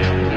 Yeah.